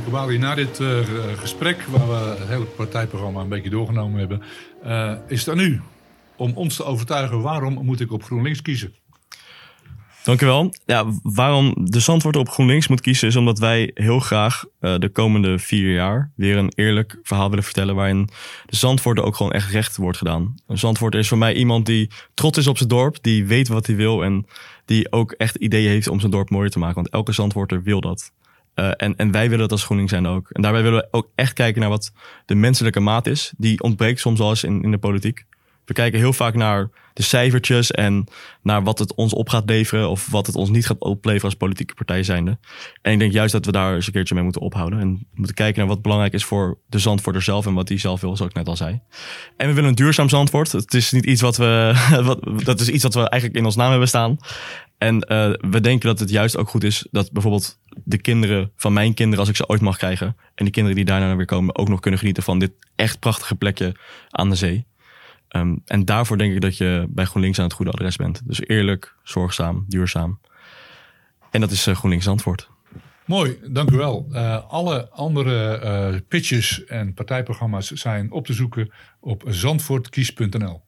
Kabali, na dit uh, gesprek, waar we het hele partijprogramma een beetje doorgenomen hebben, uh, is het aan u om ons te overtuigen waarom moet ik op GroenLinks kiezen? Dankjewel. Ja, waarom de Zandvoort op GroenLinks moet kiezen is omdat wij heel graag de komende vier jaar weer een eerlijk verhaal willen vertellen waarin de Zandvoort ook gewoon echt recht wordt gedaan. Een Zandvoort is voor mij iemand die trots is op zijn dorp, die weet wat hij wil en die ook echt ideeën heeft om zijn dorp mooier te maken. Want elke Zandvoorter wil dat. Uh, en, en wij willen dat als GroenLinks zijn ook. En daarbij willen we ook echt kijken naar wat de menselijke maat is. Die ontbreekt soms al eens in, in de politiek. We kijken heel vaak naar de cijfertjes en naar wat het ons op gaat leveren of wat het ons niet gaat opleveren als politieke partij zijnde. En ik denk juist dat we daar eens een keertje mee moeten ophouden en moeten kijken naar wat belangrijk is voor de Zandvoorter zelf en wat hij zelf wil, zoals ik net al zei. En we willen een duurzaam Zandvoort. Het is niet iets wat we, wat, dat is iets wat we eigenlijk in ons naam hebben staan. En uh, we denken dat het juist ook goed is dat bijvoorbeeld de kinderen van mijn kinderen, als ik ze ooit mag krijgen, en die kinderen die daarna weer komen, ook nog kunnen genieten van dit echt prachtige plekje aan de zee. Um, en daarvoor denk ik dat je bij GroenLinks aan het goede adres bent. Dus eerlijk, zorgzaam, duurzaam. En dat is uh, GroenLinks antwoord. Mooi, dank u wel. Uh, alle andere uh, pitches en partijprogramma's zijn op te zoeken op zandvoortkies.nl.